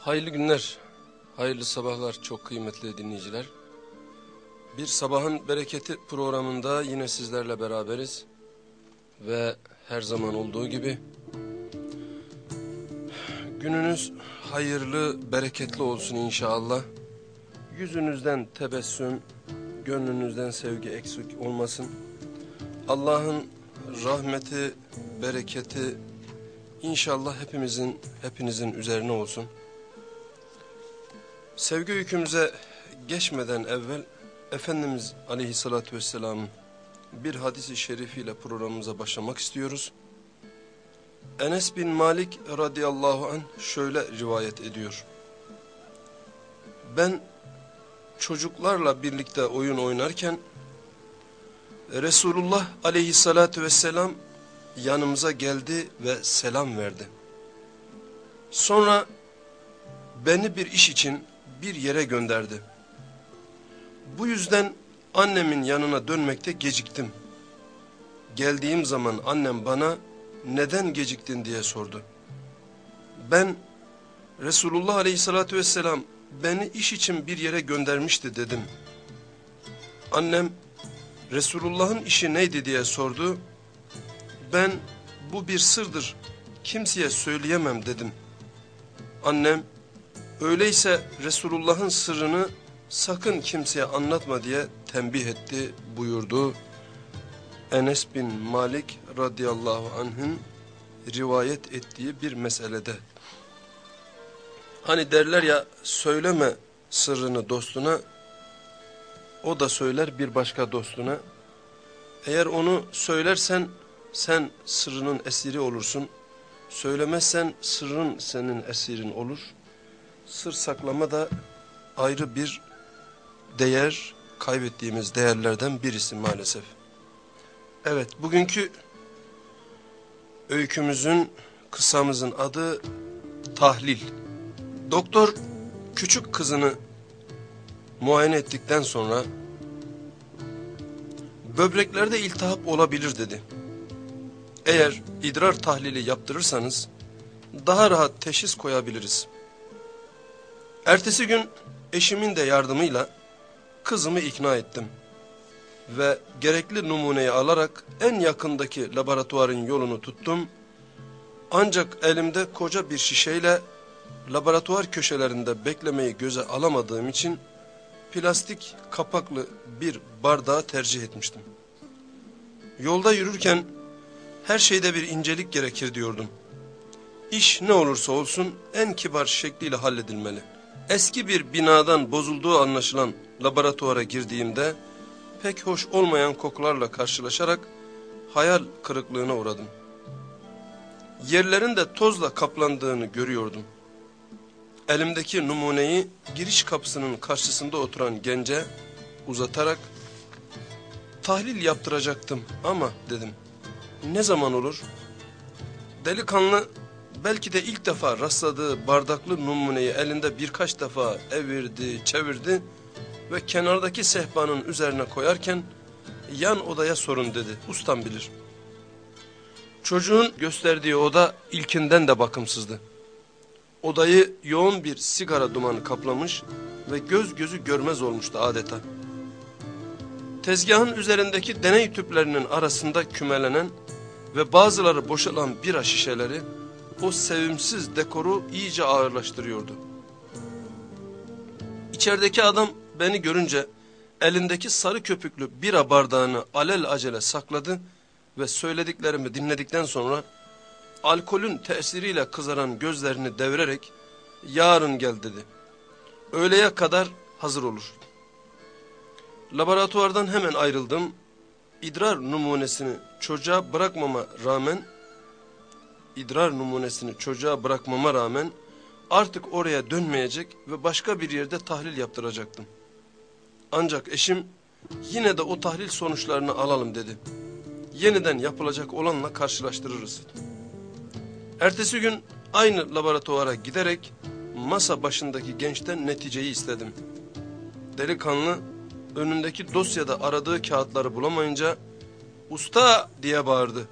Hayırlı günler, hayırlı sabahlar çok kıymetli dinleyiciler. Bir sabahın bereketi programında yine sizlerle beraberiz. Ve her zaman olduğu gibi gününüz hayırlı, bereketli olsun inşallah. Yüzünüzden tebessüm, gönlünüzden sevgi eksik olmasın. Allah'ın rahmeti, bereketi inşallah hepimizin, hepinizin üzerine olsun. Sevgi hükümüze geçmeden evvel Efendimiz Aleyhisselatü Vesselam'ın bir hadisi şerifiyle programımıza başlamak istiyoruz. Enes bin Malik radıyallahu anh şöyle rivayet ediyor. Ben çocuklarla birlikte oyun oynarken Resulullah aleyhissalatü vesselam yanımıza geldi ve selam verdi. Sonra beni bir iş için bir yere gönderdi. Bu yüzden annemin yanına dönmekte geciktim. Geldiğim zaman annem bana neden geciktin diye sordu. Ben Resulullah aleyhissalatü vesselam beni iş için bir yere göndermişti dedim. Annem Resulullah'ın işi neydi diye sordu. Ben bu bir sırdır kimseye söyleyemem dedim. Annem öyleyse Resulullah'ın sırrını sakın kimseye anlatma diye tembih etti buyurdu. Enes bin Malik radıyallahu anh'ın rivayet ettiği bir meselede. Hani derler ya söyleme sırrını dostuna, o da söyler bir başka dostuna. Eğer onu söylersen sen sırrının esiri olursun. Söylemezsen sırrın senin esirin olur. Sır saklama da ayrı bir değer, kaybettiğimiz değerlerden birisi maalesef. Evet, bugünkü öykümüzün, kısamızın adı tahlil. Doktor küçük kızını muayene ettikten sonra böbreklerde iltihap olabilir dedi. Eğer idrar tahlili yaptırırsanız daha rahat teşhis koyabiliriz. Ertesi gün eşimin de yardımıyla kızımı ikna ettim. Ve gerekli numuneyi alarak en yakındaki laboratuvarın yolunu tuttum. Ancak elimde koca bir şişeyle laboratuvar köşelerinde beklemeyi göze alamadığım için plastik kapaklı bir bardağı tercih etmiştim. Yolda yürürken her şeyde bir incelik gerekir diyordum. İş ne olursa olsun en kibar şekliyle halledilmeli. Eski bir binadan bozulduğu anlaşılan laboratuvara girdiğimde pek hoş olmayan kokularla karşılaşarak hayal kırıklığına uğradım. Yerlerin de tozla kaplandığını görüyordum. Elimdeki numuneyi giriş kapısının karşısında oturan gence uzatarak tahlil yaptıracaktım ama dedim ne zaman olur? Delikanlı belki de ilk defa rastladığı bardaklı numuneyi elinde birkaç defa evirdi, çevirdi ve kenardaki sehpanın üzerine koyarken yan odaya sorun dedi. Ustam bilir. Çocuğun gösterdiği oda ilkinden de bakımsızdı. Odayı yoğun bir sigara dumanı kaplamış ve göz gözü görmez olmuştu adeta. Tezgahın üzerindeki deney tüplerinin arasında kümelenen ve bazıları boşalan bira şişeleri o sevimsiz dekoru iyice ağırlaştırıyordu. İçerideki adam beni görünce elindeki sarı köpüklü bira bardağını alel acele sakladı ve söylediklerimi dinledikten sonra alkolün tesiriyle kızaran gözlerini devirerek yarın gel dedi. Öğleye kadar hazır olur. Laboratuvardan hemen ayrıldım. İdrar numunesini çocuğa bırakmama rağmen idrar numunesini çocuğa bırakmama rağmen artık oraya dönmeyecek ve başka bir yerde tahlil yaptıracaktım. Ancak eşim yine de o tahlil sonuçlarını alalım dedi. Yeniden yapılacak olanla karşılaştırırız. Ertesi gün aynı laboratuvara giderek masa başındaki gençten neticeyi istedim. Delikanlı önündeki dosyada aradığı kağıtları bulamayınca usta diye bağırdı.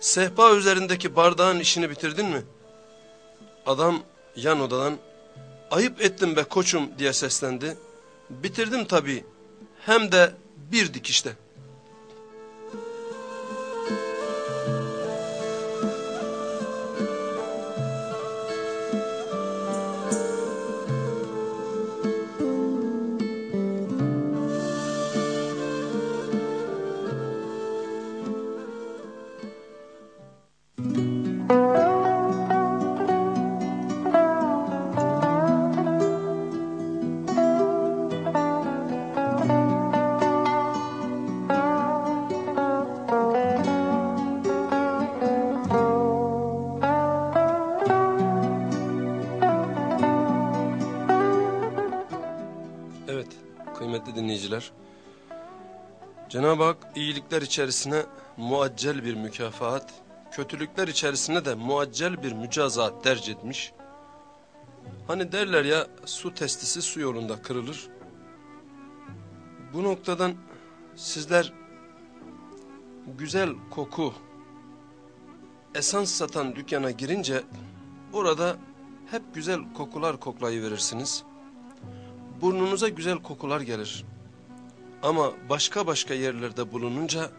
Sehpa üzerindeki bardağın işini bitirdin mi? Adam yan odadan ayıp ettim be koçum diye seslendi. Bitirdim tabii hem de bir dikişte. İyilikler içerisine muaccel bir mükafat, kötülükler içerisine de muaccel bir mücazat derc etmiş. Hani derler ya su testisi su yolunda kırılır. Bu noktadan sizler güzel koku, esans satan dükkana girince orada hep güzel kokular koklayıverirsiniz. Burnunuza güzel kokular gelir. Ama başka başka yerlerde bulununca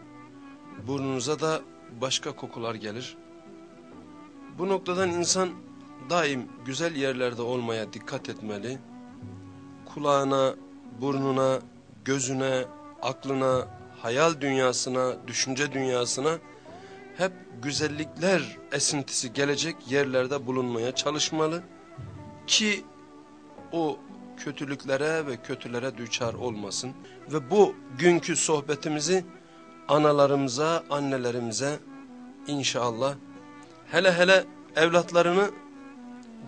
burnunuza da başka kokular gelir. Bu noktadan insan daim güzel yerlerde olmaya dikkat etmeli. Kulağına, burnuna, gözüne, aklına, hayal dünyasına, düşünce dünyasına hep güzellikler esintisi gelecek yerlerde bulunmaya çalışmalı ki o kötülüklere ve kötülere düçar olmasın. Ve bu günkü sohbetimizi analarımıza, annelerimize inşallah hele hele evlatlarını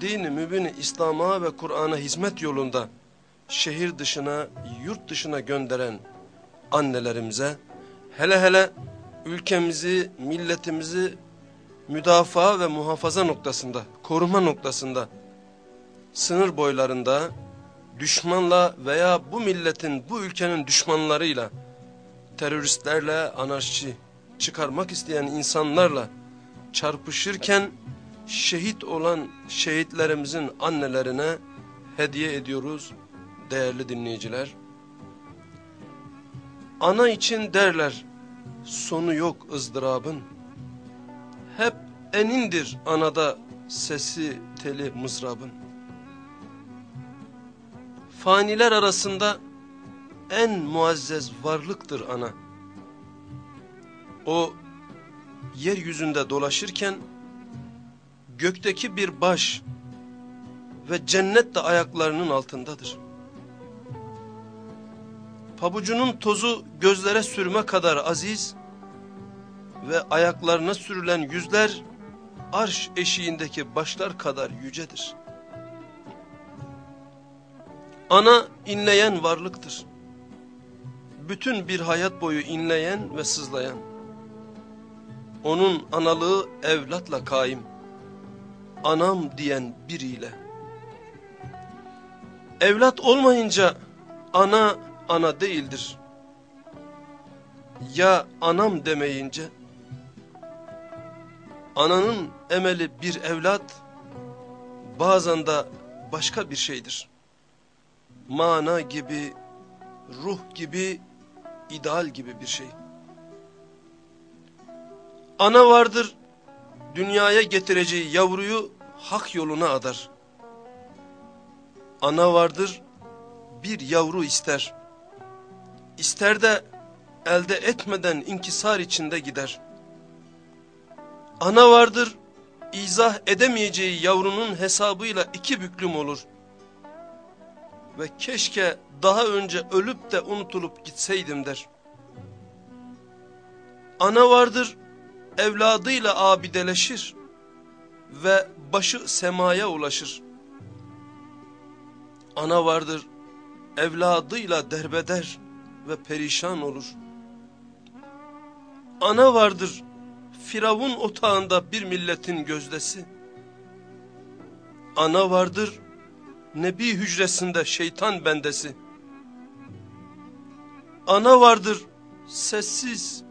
dini mübini İslam'a ve Kur'an'a hizmet yolunda şehir dışına, yurt dışına gönderen annelerimize hele hele ülkemizi, milletimizi müdafaa ve muhafaza noktasında, koruma noktasında, sınır boylarında, düşmanla veya bu milletin, bu ülkenin düşmanlarıyla, teröristlerle, anarşi çıkarmak isteyen insanlarla çarpışırken şehit olan şehitlerimizin annelerine hediye ediyoruz değerli dinleyiciler. Ana için derler sonu yok ızdırabın. Hep enindir anada sesi teli mızrabın faniler arasında en muazzez varlıktır ana. O yeryüzünde dolaşırken gökteki bir baş ve cennet de ayaklarının altındadır. Pabucunun tozu gözlere sürme kadar aziz ve ayaklarına sürülen yüzler arş eşiğindeki başlar kadar yücedir. Ana inleyen varlıktır. Bütün bir hayat boyu inleyen ve sızlayan. Onun analığı evlatla kaim. Anam diyen biriyle. Evlat olmayınca ana ana değildir. Ya anam demeyince ananın emeli bir evlat bazen de başka bir şeydir mana gibi, ruh gibi, ideal gibi bir şey. Ana vardır, dünyaya getireceği yavruyu hak yoluna adar. Ana vardır, bir yavru ister. İster de elde etmeden inkisar içinde gider. Ana vardır, izah edemeyeceği yavrunun hesabıyla iki büklüm olur ve keşke daha önce ölüp de unutulup gitseydim der. Ana vardır evladıyla abideleşir ve başı semaya ulaşır. Ana vardır evladıyla derbeder ve perişan olur. Ana vardır Firavun otağında bir milletin gözdesi. Ana vardır Nebi hücresinde şeytan bendesi. Ana vardır sessiz,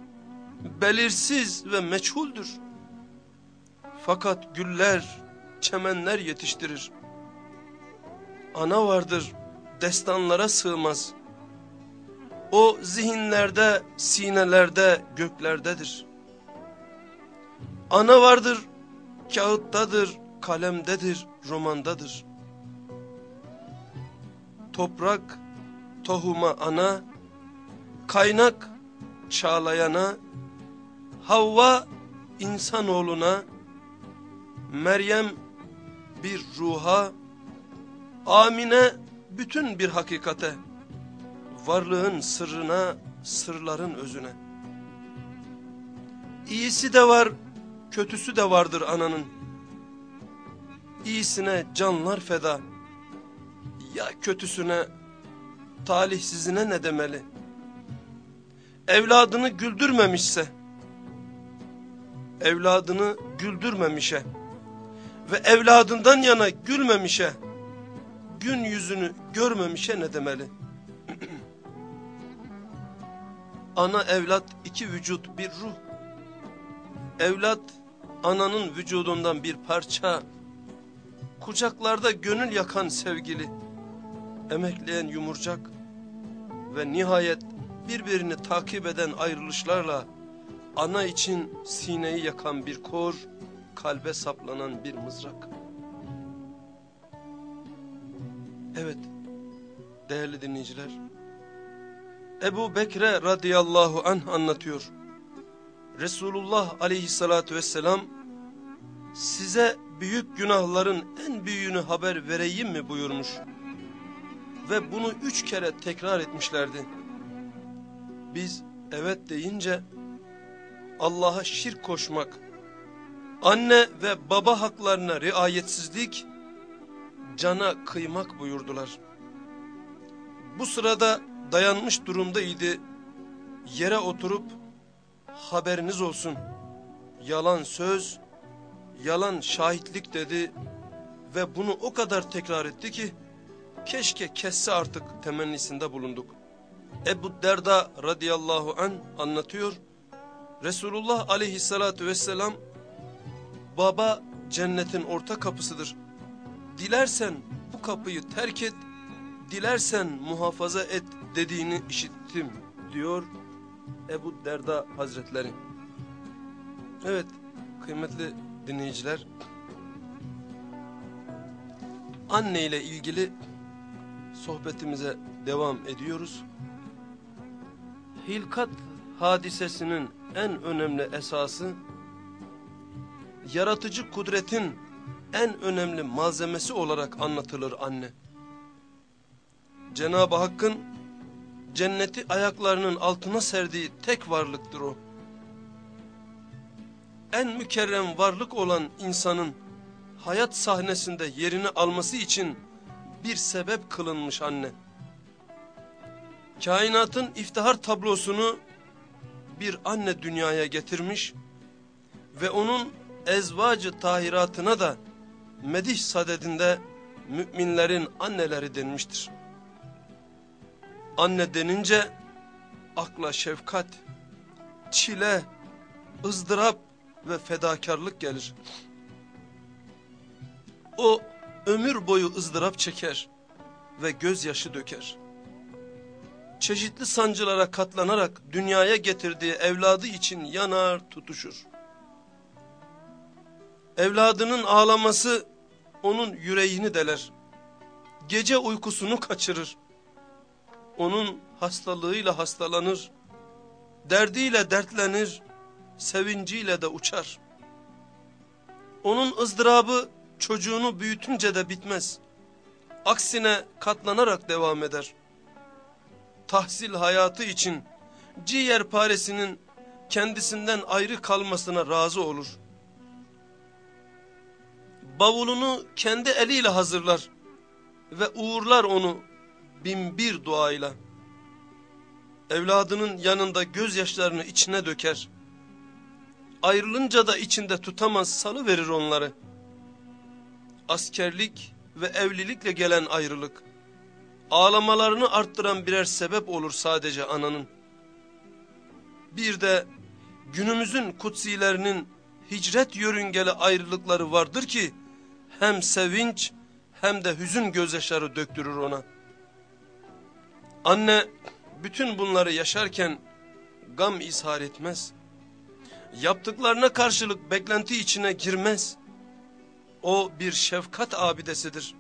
belirsiz ve meçhuldür. Fakat güller, çemenler yetiştirir. ana vardır destanlara sığmaz. O zihinlerde, sinelerde, göklerdedir. Ana vardır, kağıttadır, kalemdedir, romandadır. Toprak, tohuma ana, kaynak, çağlayana, Havva, insanoğluna, Meryem, bir ruha, Amine, bütün bir hakikate, varlığın sırrına, sırların özüne. İyisi de var, kötüsü de vardır ananın. İyisine canlar feda, ya kötüsüne, talihsizine ne demeli? Evladını güldürmemişse, evladını güldürmemişe ve evladından yana gülmemişe, gün yüzünü görmemişe ne demeli? Ana evlat iki vücut bir ruh. Evlat ananın vücudundan bir parça. Kucaklarda gönül yakan sevgili. Emekleyen yumurcak. Ve nihayet birbirini takip eden ayrılışlarla ana için sineyi yakan bir kor, kalbe saplanan bir mızrak. Evet, değerli dinleyiciler, Ebu Bekre radıyallahu anh anlatıyor. Resulullah aleyhissalatü vesselam, size büyük günahların en büyüğünü haber vereyim mi buyurmuş. Ve bunu üç kere tekrar etmişlerdi. Biz evet deyince, Allah'a şirk koşmak, anne ve baba haklarına riayetsizlik, cana kıymak buyurdular. Bu sırada dayanmış durumdaydı, yere oturup haberiniz olsun, yalan söz, yalan şahitlik dedi ve bunu o kadar tekrar etti ki, keşke kesse artık temennisinde bulunduk. Ebu Derda radıyallahu an anlatıyor, Resulullah aleyhissalatü vesselam, baba cennetin orta kapısıdır. Dilersen bu kapıyı terk et, dilersen muhafaza et dediğini işittim diyor Ebu Derda Hazretleri. Evet kıymetli dinleyiciler, anne ile ilgili sohbetimize devam ediyoruz. Hilkat hadisesinin en önemli esası, yaratıcı kudretin en önemli malzemesi olarak anlatılır anne. Cenab-ı Hakk'ın cenneti ayaklarının altına serdiği tek varlıktır o. En mükerrem varlık olan insanın hayat sahnesinde yerini alması için bir sebep kılınmış anne. Kainatın iftihar tablosunu bir anne dünyaya getirmiş ve onun ezvacı tahiratına da medih sadedinde müminlerin anneleri denmiştir. Anne denince akla şefkat, çile, ızdırap ve fedakarlık gelir. O ömür boyu ızdırap çeker ve gözyaşı döker. Çeşitli sancılara katlanarak dünyaya getirdiği evladı için yanar tutuşur. Evladının ağlaması onun yüreğini deler. Gece uykusunu kaçırır. Onun hastalığıyla hastalanır. Derdiyle dertlenir. Sevinciyle de uçar. Onun ızdırabı çocuğunu büyütünce de bitmez. Aksine katlanarak devam eder. Tahsil hayatı için ciğer paresinin kendisinden ayrı kalmasına razı olur. Bavulunu kendi eliyle hazırlar ve uğurlar onu binbir duayla. Evladının yanında gözyaşlarını içine döker. Ayrılınca da içinde tutamaz salı verir onları. Askerlik ve evlilikle gelen ayrılık. Ağlamalarını arttıran birer sebep olur sadece ananın. Bir de günümüzün kutsilerinin hicret yörüngeli ayrılıkları vardır ki hem sevinç hem de hüzün gözyaşları döktürür ona. Anne bütün bunları yaşarken gam izhar etmez. Yaptıklarına karşılık beklenti içine girmez. O bir şefkat abidesidir.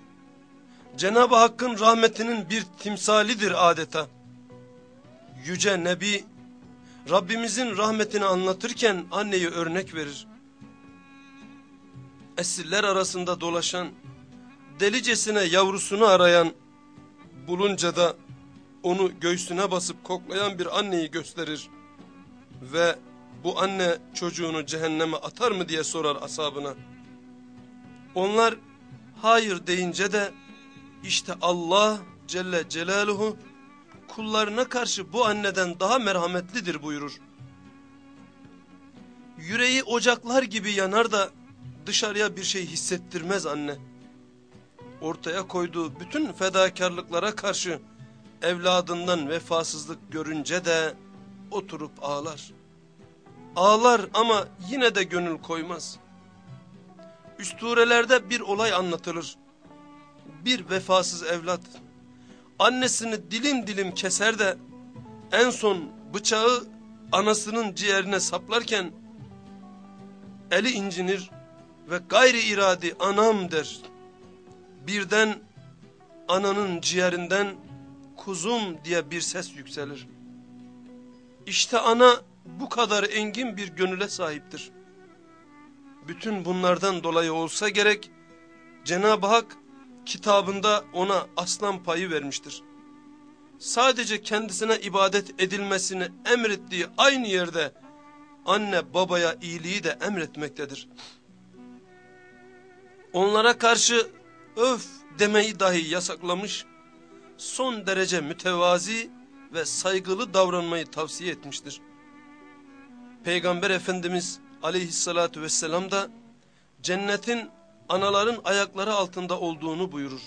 Cenab-ı Hakk'ın rahmetinin bir timsalidir adeta. Yüce Nebi Rabbimizin rahmetini anlatırken anneyi örnek verir. Esirler arasında dolaşan, delicesine yavrusunu arayan, bulunca da onu göğsüne basıp koklayan bir anneyi gösterir. Ve bu anne çocuğunu cehenneme atar mı diye sorar asabına. Onlar hayır deyince de işte Allah Celle Celaluhu kullarına karşı bu anneden daha merhametlidir buyurur. Yüreği ocaklar gibi yanar da dışarıya bir şey hissettirmez anne. Ortaya koyduğu bütün fedakarlıklara karşı evladından vefasızlık görünce de oturup ağlar. Ağlar ama yine de gönül koymaz. Üstürelerde bir olay anlatılır. Bir vefasız evlat annesini dilim dilim keser de en son bıçağı anasının ciğerine saplarken eli incinir ve gayri iradi anam der. Birden ananın ciğerinden kuzum diye bir ses yükselir. İşte ana bu kadar engin bir gönüle sahiptir. Bütün bunlardan dolayı olsa gerek Cenab-ı Hak kitabında ona aslan payı vermiştir. Sadece kendisine ibadet edilmesini emrettiği aynı yerde anne babaya iyiliği de emretmektedir. Onlara karşı öf demeyi dahi yasaklamış, son derece mütevazi ve saygılı davranmayı tavsiye etmiştir. Peygamber Efendimiz aleyhissalatu vesselam da cennetin anaların ayakları altında olduğunu buyurur.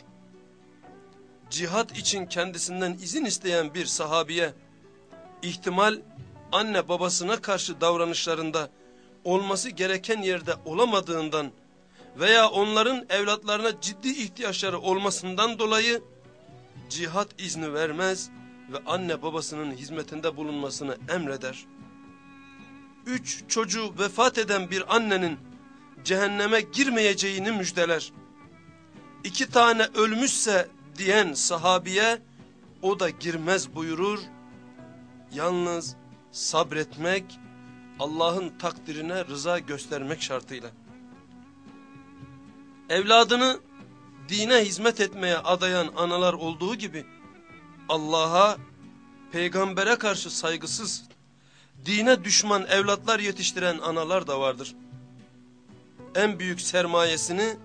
Cihat için kendisinden izin isteyen bir sahabiye, ihtimal anne babasına karşı davranışlarında olması gereken yerde olamadığından veya onların evlatlarına ciddi ihtiyaçları olmasından dolayı cihat izni vermez ve anne babasının hizmetinde bulunmasını emreder. Üç çocuğu vefat eden bir annenin cehenneme girmeyeceğini müjdeler. İki tane ölmüşse diyen sahabiye o da girmez buyurur. Yalnız sabretmek, Allah'ın takdirine rıza göstermek şartıyla. Evladını dine hizmet etmeye adayan analar olduğu gibi Allah'a, peygambere karşı saygısız, dine düşman evlatlar yetiştiren analar da vardır en büyük sermayesini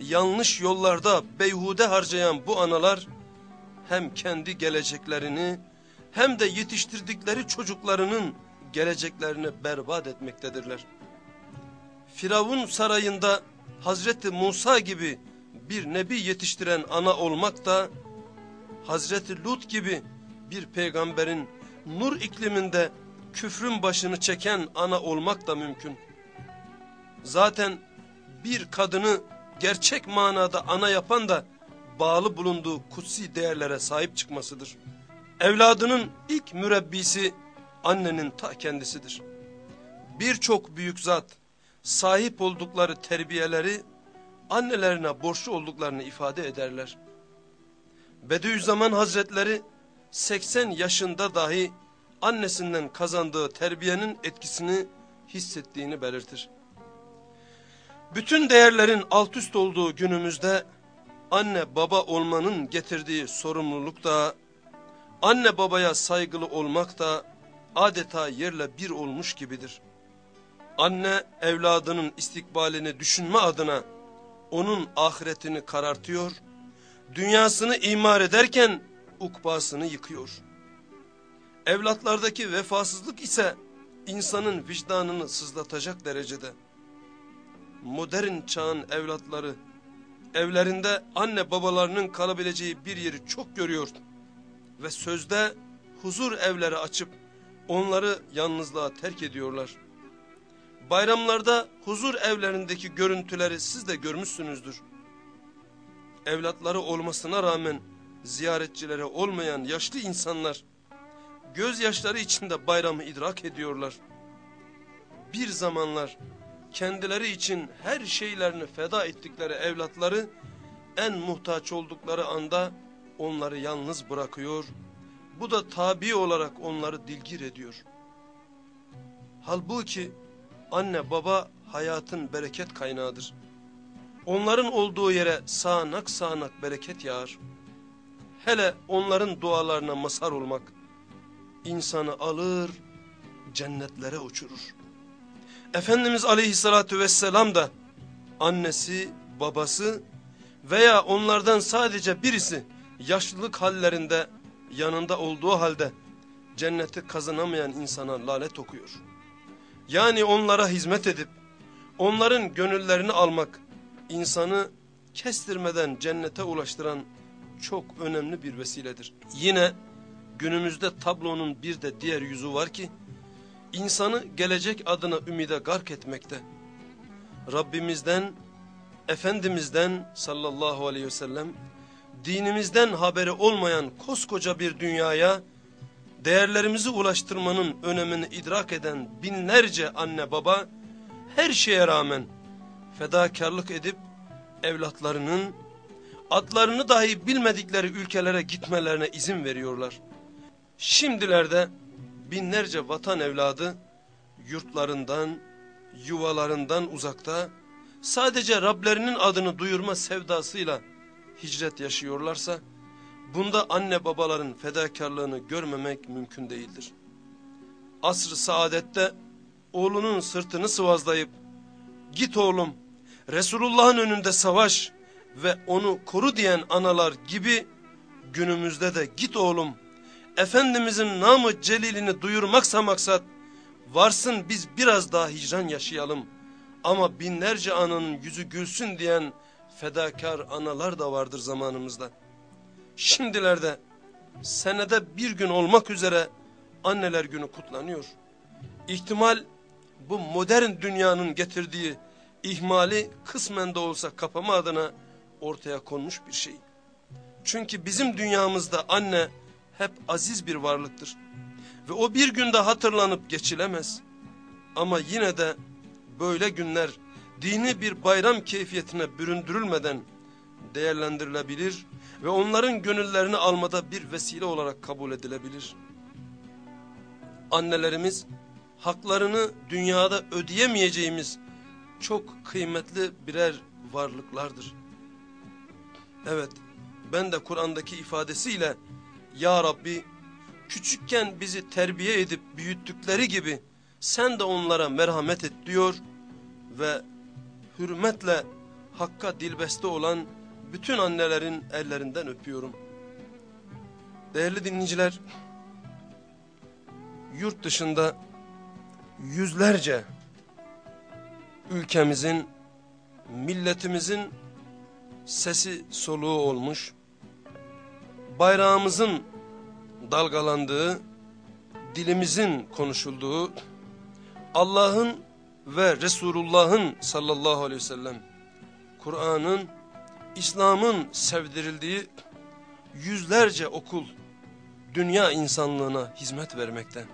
yanlış yollarda beyhude harcayan bu analar hem kendi geleceklerini hem de yetiştirdikleri çocuklarının geleceklerini berbat etmektedirler. Firavun sarayında Hazreti Musa gibi bir nebi yetiştiren ana olmak da Hazreti Lut gibi bir peygamberin nur ikliminde küfrün başını çeken ana olmak da mümkün. Zaten bir kadını gerçek manada ana yapan da bağlı bulunduğu kutsi değerlere sahip çıkmasıdır. Evladının ilk mürebbisi annenin ta kendisidir. Birçok büyük zat sahip oldukları terbiyeleri annelerine borçlu olduklarını ifade ederler. Bediüzzaman Hazretleri 80 yaşında dahi annesinden kazandığı terbiyenin etkisini hissettiğini belirtir. Bütün değerlerin alt üst olduğu günümüzde anne baba olmanın getirdiği sorumluluk da anne babaya saygılı olmak da adeta yerle bir olmuş gibidir. Anne evladının istikbalini düşünme adına onun ahiretini karartıyor, dünyasını imar ederken ukbasını yıkıyor. Evlatlardaki vefasızlık ise insanın vicdanını sızlatacak derecede modern çağın evlatları evlerinde anne babalarının kalabileceği bir yeri çok görüyor ve sözde huzur evleri açıp onları yalnızlığa terk ediyorlar. Bayramlarda huzur evlerindeki görüntüleri siz de görmüşsünüzdür. evlatları olmasına rağmen ziyaretçilere olmayan yaşlı insanlar gözyaşları içinde bayramı idrak ediyorlar. Bir zamanlar kendileri için her şeylerini feda ettikleri evlatları en muhtaç oldukları anda onları yalnız bırakıyor. Bu da tabi olarak onları dilgir ediyor. Halbuki anne baba hayatın bereket kaynağıdır. Onların olduğu yere sağanak sağanak bereket yağar. Hele onların dualarına mazhar olmak insanı alır cennetlere uçurur. Efendimiz aleyhissalatü vesselam da annesi, babası veya onlardan sadece birisi yaşlılık hallerinde yanında olduğu halde cenneti kazanamayan insana lanet okuyor. Yani onlara hizmet edip onların gönüllerini almak insanı kestirmeden cennete ulaştıran çok önemli bir vesiledir. Yine günümüzde tablonun bir de diğer yüzü var ki insanı gelecek adına ümide gark etmekte. Rabbimizden, Efendimizden sallallahu aleyhi ve sellem dinimizden haberi olmayan koskoca bir dünyaya değerlerimizi ulaştırmanın önemini idrak eden binlerce anne baba her şeye rağmen fedakarlık edip evlatlarının adlarını dahi bilmedikleri ülkelere gitmelerine izin veriyorlar. Şimdilerde binlerce vatan evladı yurtlarından, yuvalarından uzakta sadece Rablerinin adını duyurma sevdasıyla hicret yaşıyorlarsa bunda anne babaların fedakarlığını görmemek mümkün değildir. Asr-ı saadette oğlunun sırtını sıvazlayıp git oğlum Resulullah'ın önünde savaş ve onu koru diyen analar gibi günümüzde de git oğlum Efendimizin namı celilini duyurmaksa maksat varsın biz biraz daha hicran yaşayalım ama binlerce ananın yüzü gülsün diyen fedakar analar da vardır zamanımızda. Şimdilerde senede bir gün olmak üzere anneler günü kutlanıyor. İhtimal bu modern dünyanın getirdiği ihmali kısmen de olsa kapama adına ortaya konmuş bir şey. Çünkü bizim dünyamızda anne hep aziz bir varlıktır. Ve o bir günde hatırlanıp geçilemez. Ama yine de böyle günler dini bir bayram keyfiyetine büründürülmeden değerlendirilebilir ve onların gönüllerini almada bir vesile olarak kabul edilebilir. Annelerimiz haklarını dünyada ödeyemeyeceğimiz çok kıymetli birer varlıklardır. Evet ben de Kur'an'daki ifadesiyle Ya Rabbi küçükken bizi terbiye edip büyüttükleri gibi sen de onlara merhamet et diyor ve hürmetle hakka dilbeste olan bütün annelerin ellerinden öpüyorum. Değerli dinleyiciler, yurt dışında yüzlerce ülkemizin, milletimizin sesi soluğu olmuş, bayrağımızın dalgalandığı, dilimizin konuşulduğu, Allah'ın ve Resulullah'ın sallallahu aleyhi ve sellem, Kur'an'ın, İslam'ın sevdirildiği yüzlerce okul, dünya insanlığına hizmet vermekte.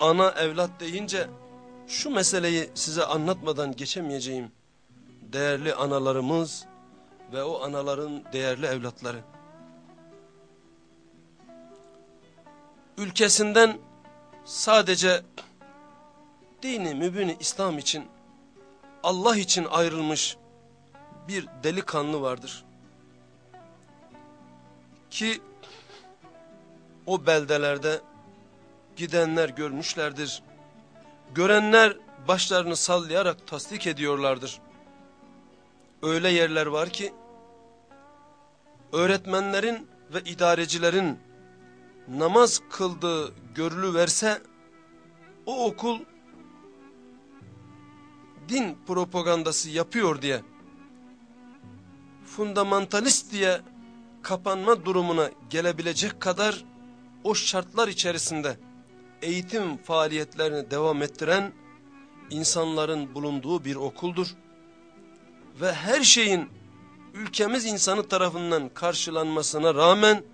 Ana evlat deyince şu meseleyi size anlatmadan geçemeyeceğim. Değerli analarımız ve o anaların değerli evlatları. Ülkesinden sadece dini mübini İslam için Allah için ayrılmış bir delikanlı vardır. Ki o beldelerde gidenler görmüşlerdir. Görenler başlarını sallayarak tasdik ediyorlardır. Öyle yerler var ki öğretmenlerin ve idarecilerin namaz kıldığı görülü verse o okul din propagandası yapıyor diye fundamentalist diye kapanma durumuna gelebilecek kadar o şartlar içerisinde eğitim faaliyetlerini devam ettiren insanların bulunduğu bir okuldur. Ve her şeyin ülkemiz insanı tarafından karşılanmasına rağmen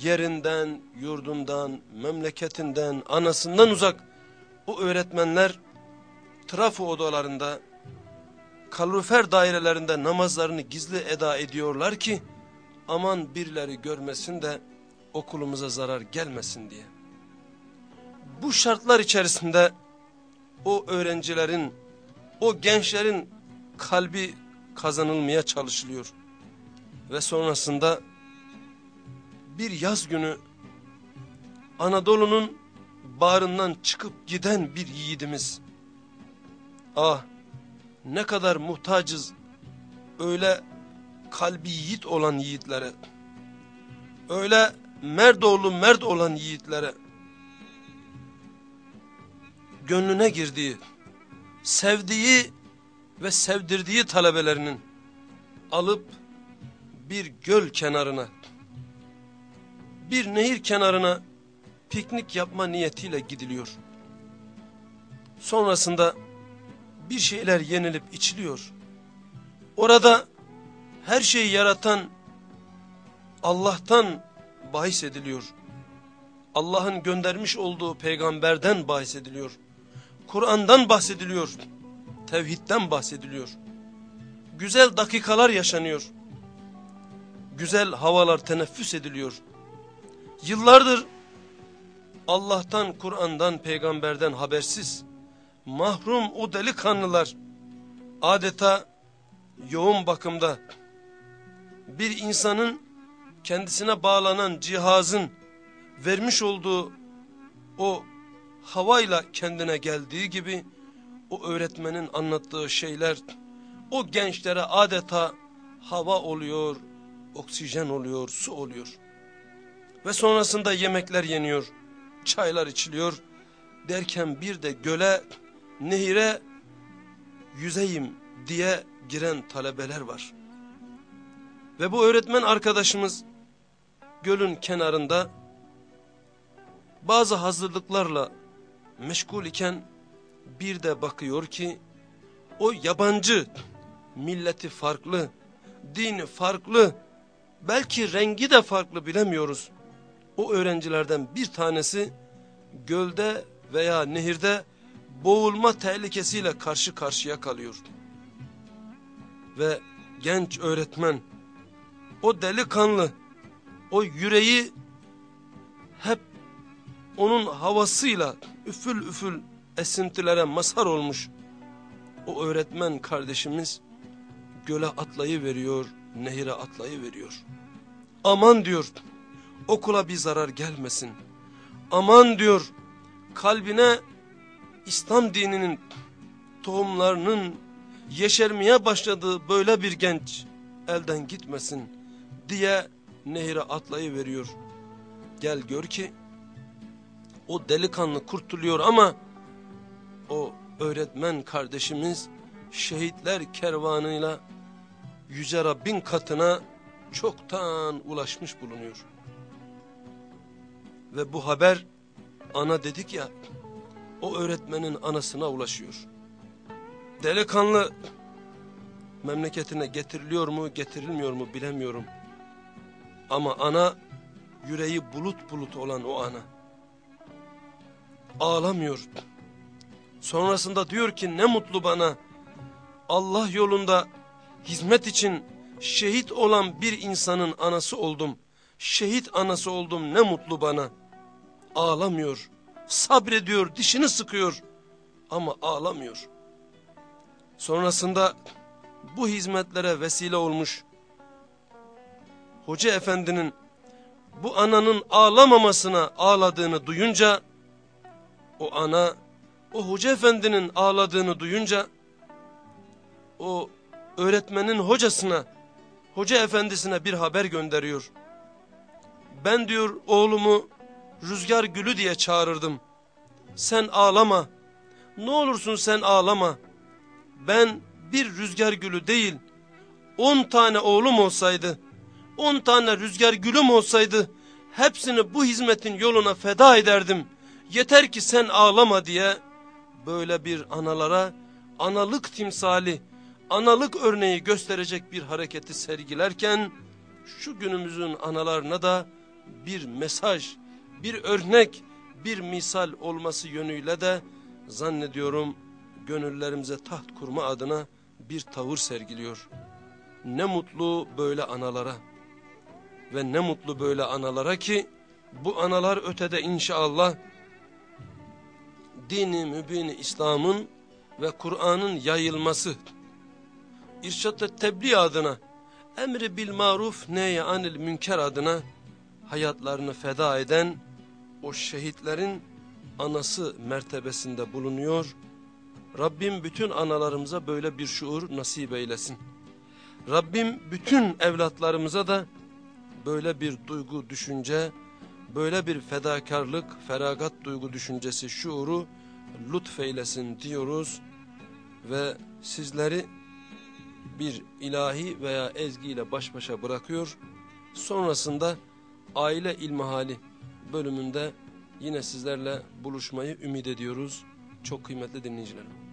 yerinden, yurdundan, memleketinden, anasından uzak o öğretmenler trafo odalarında, kalorifer dairelerinde namazlarını gizli eda ediyorlar ki aman birileri görmesin de okulumuza zarar gelmesin diye. Bu şartlar içerisinde o öğrencilerin, o gençlerin kalbi kazanılmaya çalışılıyor. Ve sonrasında bir yaz günü Anadolu'nun bağrından çıkıp giden bir yiğidimiz. Ah ne kadar muhtacız öyle kalbi yiğit olan yiğitlere. Öyle merdoğlu merd olan yiğitlere. Gönlüne girdiği, sevdiği ve sevdirdiği talebelerinin alıp bir göl kenarına, bir nehir kenarına piknik yapma niyetiyle gidiliyor. Sonrasında bir şeyler yenilip içiliyor. Orada her şeyi yaratan Allah'tan bahis ediliyor. Allah'ın göndermiş olduğu peygamberden bahis ediliyor. Kur'an'dan bahsediliyor. Tevhidden bahsediliyor. Güzel dakikalar yaşanıyor. Güzel havalar teneffüs ediliyor. Yıllardır Allah'tan, Kur'an'dan, peygamberden habersiz, mahrum o delikanlılar adeta yoğun bakımda bir insanın kendisine bağlanan cihazın vermiş olduğu o havayla kendine geldiği gibi o öğretmenin anlattığı şeyler o gençlere adeta hava oluyor, oksijen oluyor, su oluyor. Ve sonrasında yemekler yeniyor, çaylar içiliyor derken bir de göle, nehire yüzeyim diye giren talebeler var. Ve bu öğretmen arkadaşımız gölün kenarında bazı hazırlıklarla meşgul iken bir de bakıyor ki o yabancı milleti farklı, dini farklı, belki rengi de farklı bilemiyoruz. O öğrencilerden bir tanesi gölde veya nehirde boğulma tehlikesiyle karşı karşıya kalıyor. Ve genç öğretmen o delikanlı, o yüreği hep onun havasıyla üfül üfül esintilere mazhar olmuş. O öğretmen kardeşimiz göle atlayı veriyor, nehire atlayı veriyor. Aman diyor, okula bir zarar gelmesin. Aman diyor, kalbine İslam dininin tohumlarının yeşermeye başladığı böyle bir genç elden gitmesin diye nehire atlayı veriyor. Gel gör ki o delikanlı kurtuluyor ama o öğretmen kardeşimiz şehitler kervanıyla Yüce Rabbin katına çoktan ulaşmış bulunuyor. Ve bu haber ana dedik ya o öğretmenin anasına ulaşıyor. Delikanlı memleketine getiriliyor mu getirilmiyor mu bilemiyorum. Ama ana yüreği bulut bulut olan o ana. Ağlamıyor. Sonrasında diyor ki ne mutlu bana Allah yolunda hizmet için şehit olan bir insanın anası oldum. Şehit anası oldum ne mutlu bana. Ağlamıyor, sabrediyor, dişini sıkıyor ama ağlamıyor. Sonrasında bu hizmetlere vesile olmuş hoca efendinin bu ananın ağlamamasına ağladığını duyunca o ana o hoca efendinin ağladığını duyunca o öğretmenin hocasına hoca efendisine bir haber gönderiyor. Ben diyor oğlumu rüzgar gülü diye çağırırdım. Sen ağlama. Ne olursun sen ağlama. Ben bir rüzgar gülü değil, on tane oğlum olsaydı, on tane rüzgar gülüm olsaydı, hepsini bu hizmetin yoluna feda ederdim. Yeter ki sen ağlama diye, böyle bir analara analık timsali, analık örneği gösterecek bir hareketi sergilerken şu günümüzün analarına da bir mesaj, bir örnek, bir misal olması yönüyle de zannediyorum gönüllerimize taht kurma adına bir tavır sergiliyor. Ne mutlu böyle analara ve ne mutlu böyle analara ki bu analar ötede inşallah dini mübini İslam'ın ve Kur'an'ın yayılması, irşat ve tebliğ adına, emri bil maruf neye anil münker adına hayatlarını feda eden o şehitlerin anası mertebesinde bulunuyor. Rabbim bütün analarımıza böyle bir şuur nasip eylesin. Rabbim bütün evlatlarımıza da böyle bir duygu, düşünce, böyle bir fedakarlık, feragat duygu düşüncesi, şuuru lütfeylesin diyoruz. Ve sizleri bir ilahi veya ezgiyle baş başa bırakıyor. Sonrasında aile ilmihali bölümünde yine sizlerle buluşmayı ümit ediyoruz. Çok kıymetli dinleyicilerim.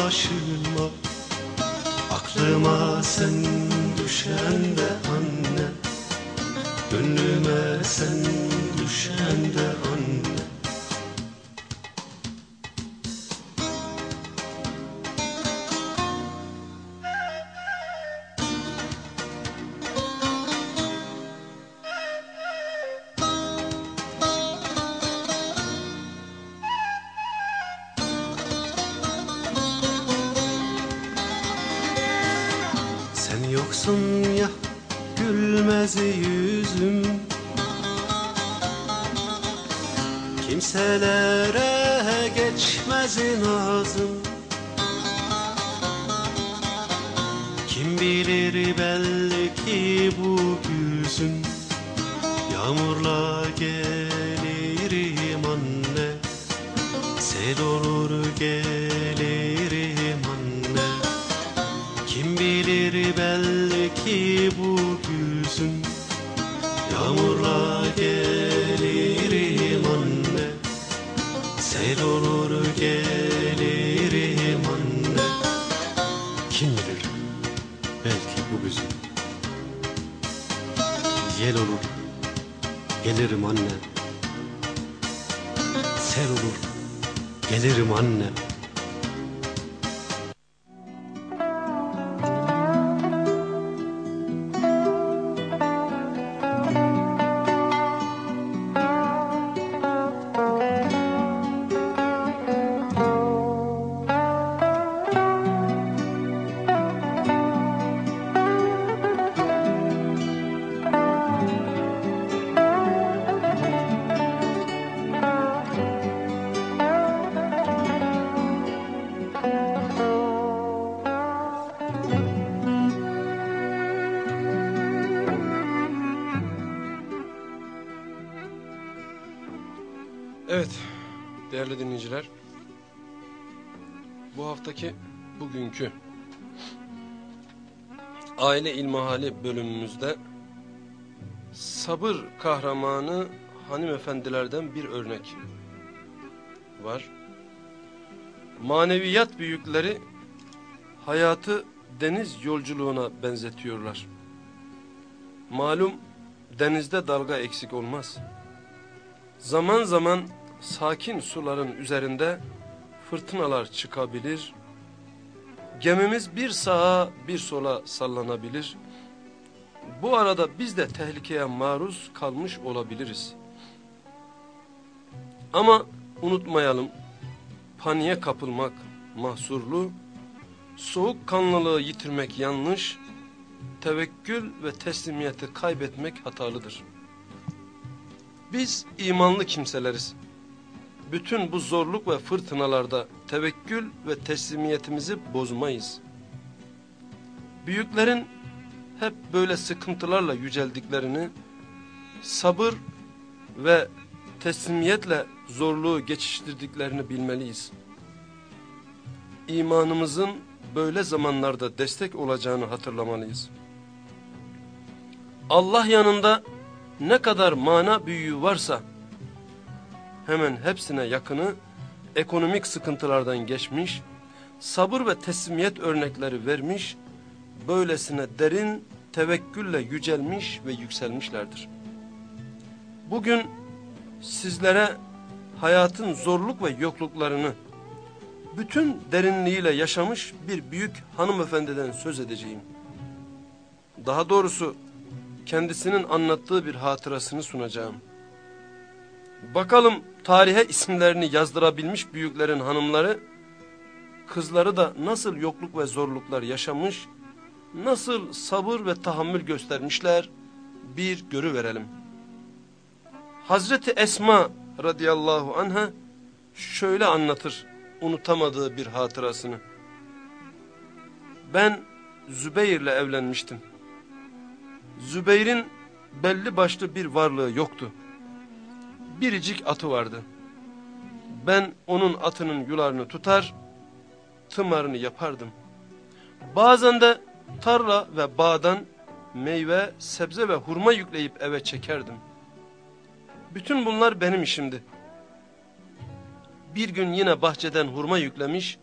Doğrarım aşıma Aklıma sen düşen de anne. Gönlüme sen düşen de değerli dinleyiciler. Bu haftaki bugünkü aile ilmihali bölümümüzde sabır kahramanı hanımefendilerden bir örnek var. Maneviyat büyükleri hayatı deniz yolculuğuna benzetiyorlar. Malum denizde dalga eksik olmaz. Zaman zaman sakin suların üzerinde fırtınalar çıkabilir. Gemimiz bir sağa bir sola sallanabilir. Bu arada biz de tehlikeye maruz kalmış olabiliriz. Ama unutmayalım, paniğe kapılmak mahsurlu, soğukkanlılığı yitirmek yanlış, tevekkül ve teslimiyeti kaybetmek hatalıdır. Biz imanlı kimseleriz. Bütün bu zorluk ve fırtınalarda tevekkül ve teslimiyetimizi bozmayız. Büyüklerin hep böyle sıkıntılarla yüceldiklerini, sabır ve teslimiyetle zorluğu geçiştirdiklerini bilmeliyiz. İmanımızın böyle zamanlarda destek olacağını hatırlamalıyız. Allah yanında ne kadar mana büyüğü varsa hemen hepsine yakını ekonomik sıkıntılardan geçmiş, sabır ve teslimiyet örnekleri vermiş, böylesine derin tevekkülle yücelmiş ve yükselmişlerdir. Bugün sizlere hayatın zorluk ve yokluklarını bütün derinliğiyle yaşamış bir büyük hanımefendiden söz edeceğim. Daha doğrusu kendisinin anlattığı bir hatırasını sunacağım. Bakalım tarihe isimlerini yazdırabilmiş büyüklerin hanımları, kızları da nasıl yokluk ve zorluklar yaşamış, nasıl sabır ve tahammül göstermişler bir görü verelim. Hazreti Esma radıyallahu anha şöyle anlatır unutamadığı bir hatırasını. Ben Zübeyir'le evlenmiştim. Zübeyir'in belli başlı bir varlığı yoktu. Biricik atı vardı. Ben onun atının yularını tutar, tımarını yapardım. Bazen de tarla ve bağdan meyve, sebze ve hurma yükleyip eve çekerdim. Bütün bunlar benim işimdi. Bir gün yine bahçeden hurma yüklemiş,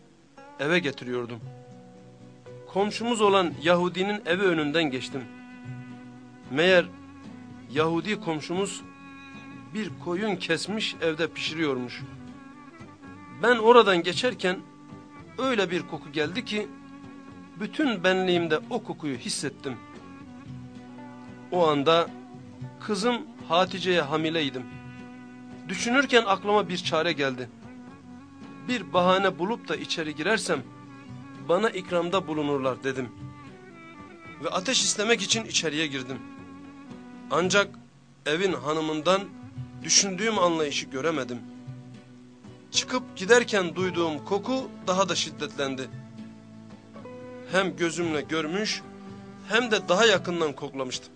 eve getiriyordum. Komşumuz olan Yahudinin evi önünden geçtim. Meğer Yahudi komşumuz bir koyun kesmiş evde pişiriyormuş. Ben oradan geçerken öyle bir koku geldi ki bütün benliğimde o kokuyu hissettim. O anda kızım Hatice'ye hamileydim. Düşünürken aklıma bir çare geldi. Bir bahane bulup da içeri girersem bana ikramda bulunurlar dedim. Ve ateş istemek için içeriye girdim. Ancak evin hanımından düşündüğüm anlayışı göremedim. Çıkıp giderken duyduğum koku daha da şiddetlendi. Hem gözümle görmüş hem de daha yakından koklamıştım.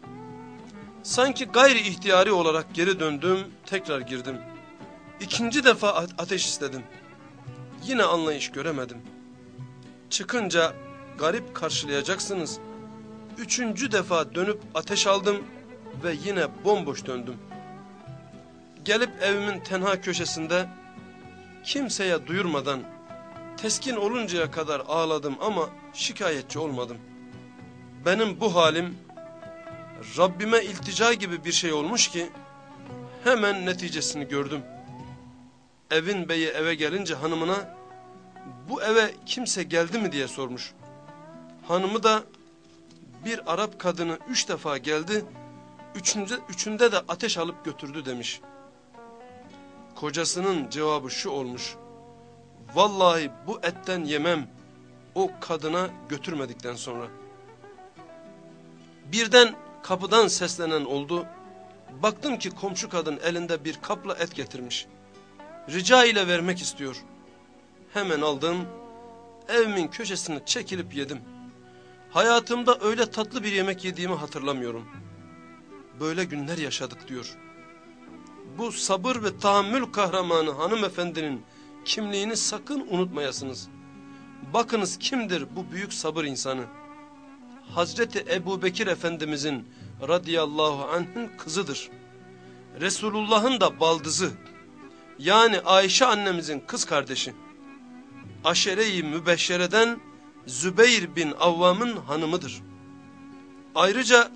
Sanki gayri ihtiyari olarak geri döndüm, tekrar girdim. İkinci defa ateş istedim. Yine anlayış göremedim. Çıkınca garip karşılayacaksınız. Üçüncü defa dönüp ateş aldım ve yine bomboş döndüm. Gelip evimin tenha köşesinde kimseye duyurmadan teskin oluncaya kadar ağladım ama şikayetçi olmadım. Benim bu halim Rabbime iltica gibi bir şey olmuş ki hemen neticesini gördüm. Evin beyi eve gelince hanımına bu eve kimse geldi mi diye sormuş. Hanımı da bir Arap kadını üç defa geldi, üçünde, üçünde de ateş alıp götürdü demiş. Kocasının cevabı şu olmuş. Vallahi bu etten yemem o kadına götürmedikten sonra. Birden kapıdan seslenen oldu. Baktım ki komşu kadın elinde bir kapla et getirmiş. Rica ile vermek istiyor. Hemen aldım, evimin köşesine çekilip yedim. Hayatımda öyle tatlı bir yemek yediğimi hatırlamıyorum. Böyle günler yaşadık diyor. Bu sabır ve tahammül kahramanı hanımefendinin kimliğini sakın unutmayasınız. Bakınız kimdir bu büyük sabır insanı. Hazreti Ebu Bekir Efendimizin radıyallahu anh'ın kızıdır. Resulullah'ın da baldızı yani Ayşe annemizin kız kardeşi. Aşere-i Mübeşşere'den Zübeyir bin Avvam'ın hanımıdır. Ayrıca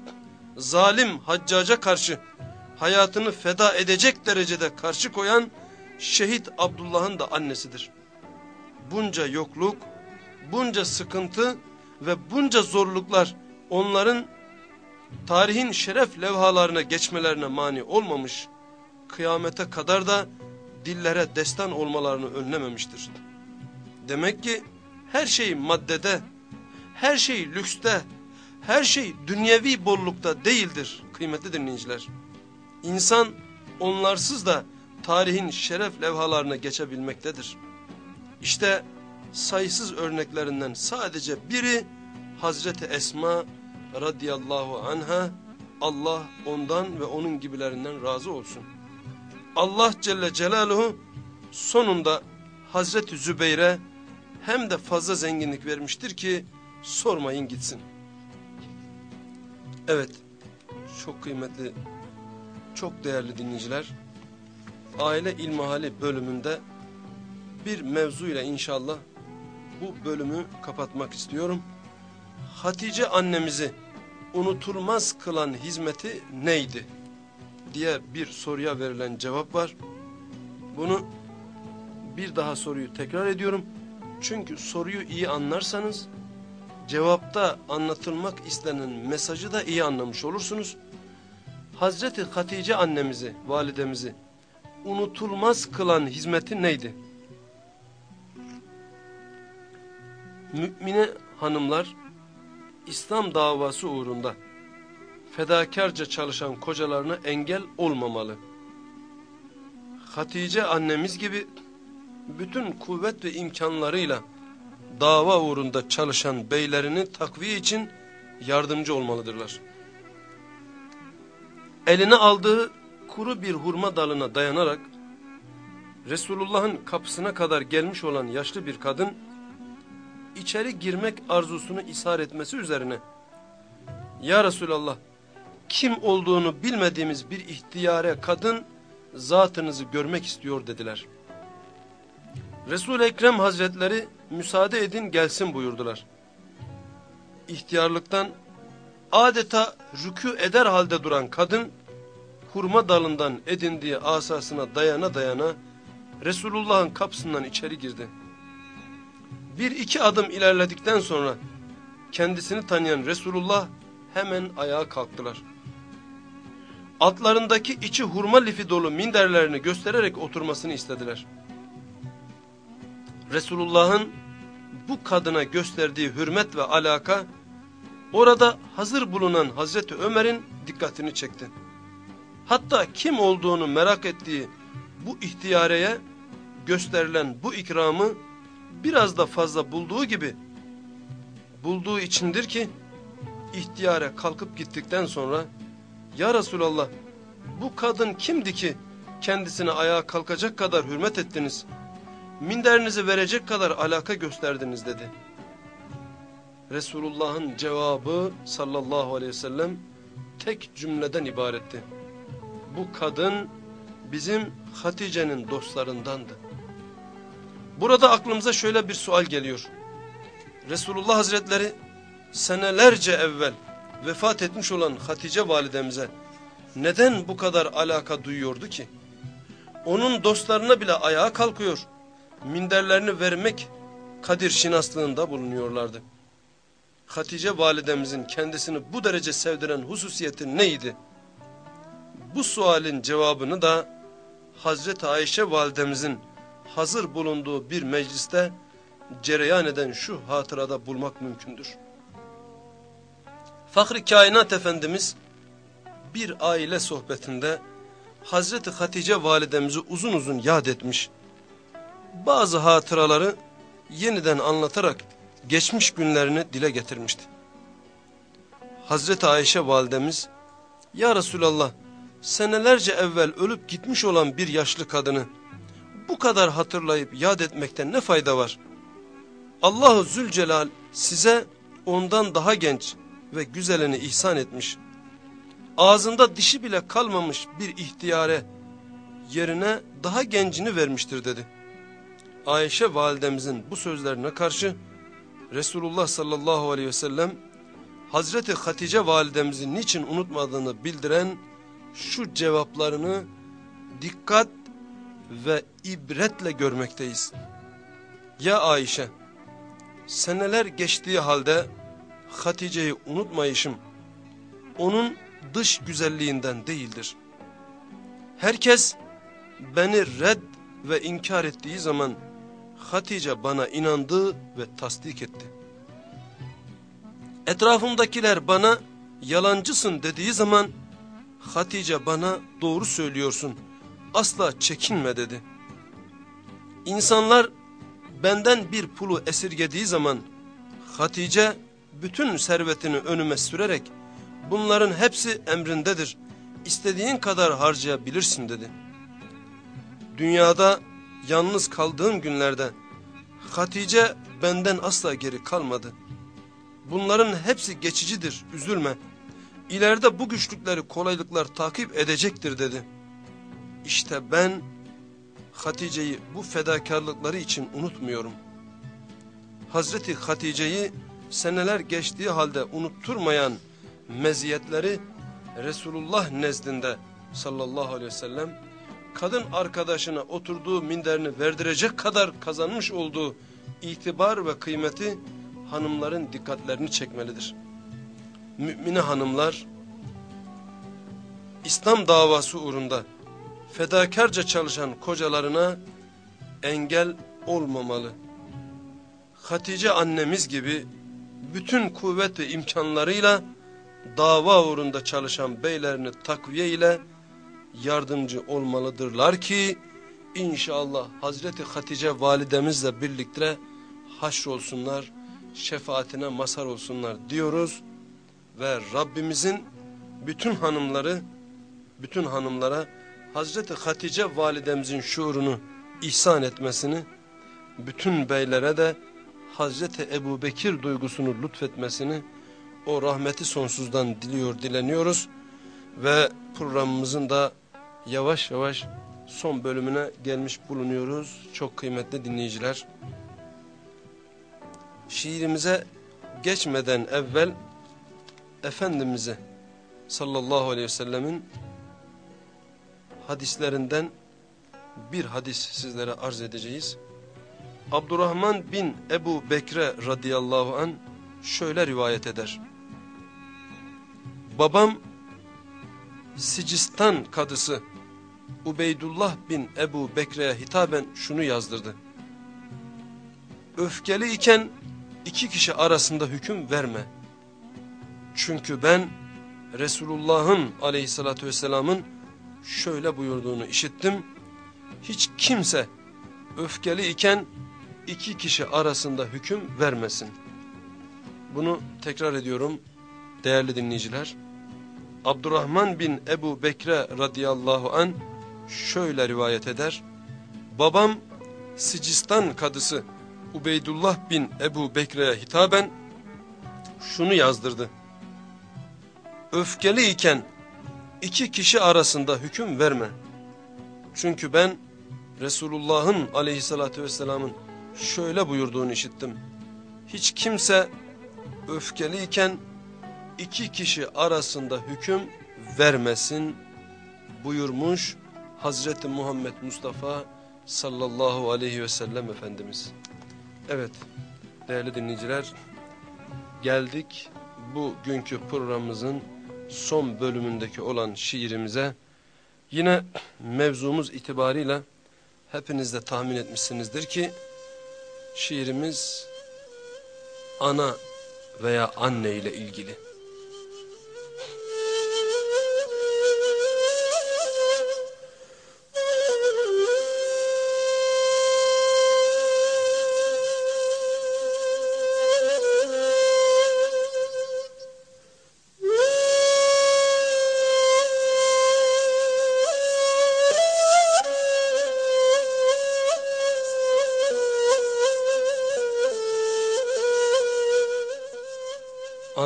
zalim haccaca karşı hayatını feda edecek derecede karşı koyan şehit Abdullah'ın da annesidir. Bunca yokluk, bunca sıkıntı ve bunca zorluklar onların tarihin şeref levhalarına geçmelerine mani olmamış, kıyamete kadar da dillere destan olmalarını önlememiştir. Demek ki her şey maddede, her şey lükste, her şey dünyevi bollukta değildir kıymetli dinleyiciler. İnsan onlarsız da tarihin şeref levhalarına geçebilmektedir. İşte sayısız örneklerinden sadece biri Hazreti Esma radıyallahu anha Allah ondan ve onun gibilerinden razı olsun. Allah Celle Celaluhu sonunda Hazreti Zübeyre hem de fazla zenginlik vermiştir ki sormayın gitsin. Evet çok kıymetli çok değerli dinleyiciler aile ilmihali bölümünde bir mevzuyla inşallah bu bölümü kapatmak istiyorum. Hatice annemizi unutulmaz kılan hizmeti neydi? diye bir soruya verilen cevap var. Bunu bir daha soruyu tekrar ediyorum. Çünkü soruyu iyi anlarsanız cevapta anlatılmak istenen mesajı da iyi anlamış olursunuz. Hazreti Hatice annemizi, validemizi unutulmaz kılan hizmeti neydi? Mümine hanımlar İslam davası uğrunda fedakarca çalışan kocalarına engel olmamalı. Hatice annemiz gibi bütün kuvvet ve imkanlarıyla dava uğrunda çalışan beylerini takviye için yardımcı olmalıdırlar. Eline aldığı kuru bir hurma dalına dayanarak Resulullah'ın kapısına kadar gelmiş olan yaşlı bir kadın içeri girmek arzusunu ishar etmesi üzerine Ya Resulallah kim olduğunu bilmediğimiz bir ihtiyare kadın zatınızı görmek istiyor dediler. Resul-i Ekrem Hazretleri müsaade edin gelsin buyurdular. İhtiyarlıktan adeta rükû eder halde duran kadın hurma dalından edindiği asasına dayana dayana Resulullah'ın kapısından içeri girdi. Bir iki adım ilerledikten sonra kendisini tanıyan Resulullah hemen ayağa kalktılar. Atlarındaki içi hurma lifi dolu minderlerini göstererek oturmasını istediler. Resulullah'ın bu kadına gösterdiği hürmet ve alaka orada hazır bulunan Hazreti Ömer'in dikkatini çekti. Hatta kim olduğunu merak ettiği bu ihtiyareye gösterilen bu ikramı biraz da fazla bulduğu gibi bulduğu içindir ki ihtiyare kalkıp gittikten sonra Ya Resulallah bu kadın kimdi ki kendisine ayağa kalkacak kadar hürmet ettiniz minderinizi verecek kadar alaka gösterdiniz dedi. Resulullah'ın cevabı sallallahu aleyhi ve sellem tek cümleden ibaretti. Bu kadın bizim Hatice'nin dostlarındandı. Burada aklımıza şöyle bir sual geliyor. Resulullah Hazretleri senelerce evvel vefat etmiş olan Hatice validemize neden bu kadar alaka duyuyordu ki? Onun dostlarına bile ayağa kalkıyor minderlerini vermek kadir şinaslığında bulunuyorlardı. Hatice validemizin kendisini bu derece sevdiren hususiyeti neydi? Bu sualin cevabını da Hazreti Ayşe validemizin hazır bulunduğu bir mecliste cereyan eden şu hatırada bulmak mümkündür. Fahri Kainat Efendimiz bir aile sohbetinde Hazreti Hatice validemizi uzun uzun yad etmiş bazı hatıraları yeniden anlatarak geçmiş günlerini dile getirmişti. Hazreti Ayşe validemiz, Ya Resulallah senelerce evvel ölüp gitmiş olan bir yaşlı kadını bu kadar hatırlayıp yad etmekten ne fayda var? Allahu Zülcelal size ondan daha genç, ve güzelini ihsan etmiş. Ağzında dişi bile kalmamış bir ihtiyare yerine daha gencini vermiştir dedi. Ayşe validemizin bu sözlerine karşı Resulullah sallallahu aleyhi ve sellem Hazreti Hatice validemizin niçin unutmadığını bildiren şu cevaplarını dikkat ve ibretle görmekteyiz. Ya Ayşe, seneler geçtiği halde Hatice'yi unutmayışım, onun dış güzelliğinden değildir. Herkes beni red ve inkar ettiği zaman Hatice bana inandı ve tasdik etti. Etrafımdakiler bana yalancısın dediği zaman Hatice bana doğru söylüyorsun asla çekinme dedi. İnsanlar benden bir pulu esirgediği zaman Hatice bütün servetini önüme sürerek bunların hepsi emrindedir. İstediğin kadar harcayabilirsin dedi. Dünyada yalnız kaldığım günlerde Hatice benden asla geri kalmadı. Bunların hepsi geçicidir üzülme. İleride bu güçlükleri kolaylıklar takip edecektir dedi. İşte ben Hatice'yi bu fedakarlıkları için unutmuyorum. Hazreti Hatice'yi seneler geçtiği halde unutturmayan meziyetleri Resulullah nezdinde sallallahu aleyhi ve sellem kadın arkadaşına oturduğu minderini verdirecek kadar kazanmış olduğu itibar ve kıymeti hanımların dikkatlerini çekmelidir. Mümine hanımlar İslam davası uğrunda fedakarca çalışan kocalarına engel olmamalı. Hatice annemiz gibi bütün kuvvet ve imkanlarıyla dava uğrunda çalışan beylerini takviye ile yardımcı olmalıdırlar ki inşallah Hazreti Hatice validemizle birlikte haşrolsunlar, şefaatine mazhar olsunlar diyoruz ve Rabbimizin bütün hanımları, bütün hanımlara Hazreti Hatice validemizin şuurunu ihsan etmesini, bütün beylere de Hazreti Ebu Bekir duygusunu lütfetmesini, o rahmeti sonsuzdan diliyor, dileniyoruz. Ve programımızın da yavaş yavaş son bölümüne gelmiş bulunuyoruz. Çok kıymetli dinleyiciler. Şiirimize geçmeden evvel Efendimiz'e sallallahu aleyhi ve sellemin hadislerinden bir hadis sizlere arz edeceğiz. Abdurrahman bin Ebu Bekre radıyallahu an şöyle rivayet eder. Babam Sicistan kadısı Ubeydullah bin Ebu Bekre'ye hitaben şunu yazdırdı. Öfkeli iken iki kişi arasında hüküm verme. Çünkü ben Resulullah'ın aleyhissalatü vesselamın şöyle buyurduğunu işittim. Hiç kimse öfkeli iken iki kişi arasında hüküm vermesin. Bunu tekrar ediyorum değerli dinleyiciler. Abdurrahman bin Ebu Bekre radıyallahu an şöyle rivayet eder. Babam Sicistan kadısı Ubeydullah bin Ebu Bekre'ye hitaben şunu yazdırdı. Öfkeli iken iki kişi arasında hüküm verme. Çünkü ben Resulullah'ın aleyhissalatü vesselamın şöyle buyurduğunu işittim. Hiç kimse öfkeliyken iki kişi arasında hüküm vermesin buyurmuş Hazreti Muhammed Mustafa sallallahu aleyhi ve sellem Efendimiz. Evet değerli dinleyiciler geldik bugünkü programımızın son bölümündeki olan şiirimize yine mevzumuz itibarıyla hepiniz de tahmin etmişsinizdir ki şiirimiz ana veya anne ile ilgili.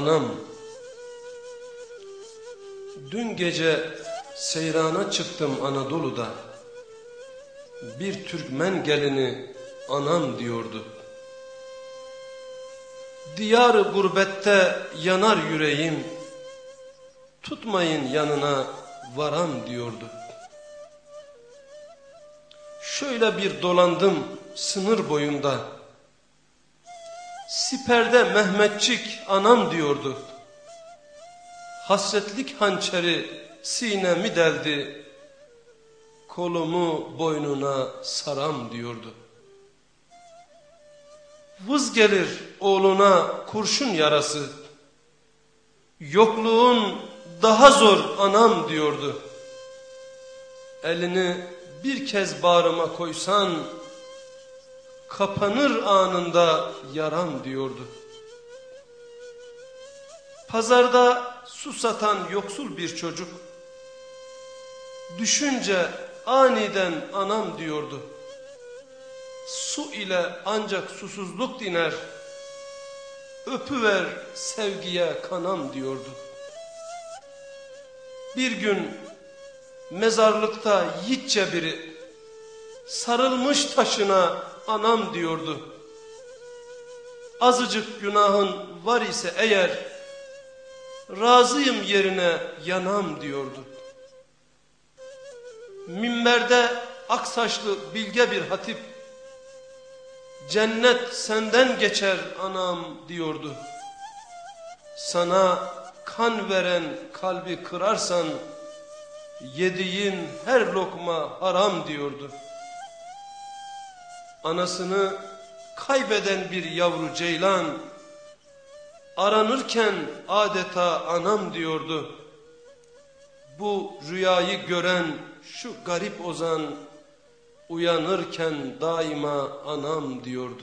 Anam Dün gece seyrana çıktım Anadolu'da. Bir Türkmen gelini anam diyordu. Diyarı gurbette yanar yüreğim. Tutmayın yanına varam diyordu. Şöyle bir dolandım sınır boyunda. Siperde Mehmetçik anam diyordu. Hasretlik hançeri sinemi deldi. Kolumu boynuna saram diyordu. Vız gelir oğluna kurşun yarası. Yokluğun daha zor anam diyordu. Elini bir kez bağrıma koysan kapanır anında yaram diyordu. Pazarda su satan yoksul bir çocuk düşünce aniden anam diyordu. Su ile ancak susuzluk diner. Öpüver sevgiye kanam diyordu. Bir gün mezarlıkta yiğitçe biri sarılmış taşına anam diyordu. Azıcık günahın var ise eğer razıyım yerine yanam diyordu. Minberde aksaçlı bilge bir hatip cennet senden geçer anam diyordu. Sana kan veren kalbi kırarsan yediğin her lokma haram diyordu. Anasını kaybeden bir yavru ceylan aranırken adeta anam diyordu. Bu rüyayı gören şu garip ozan uyanırken daima anam diyordu.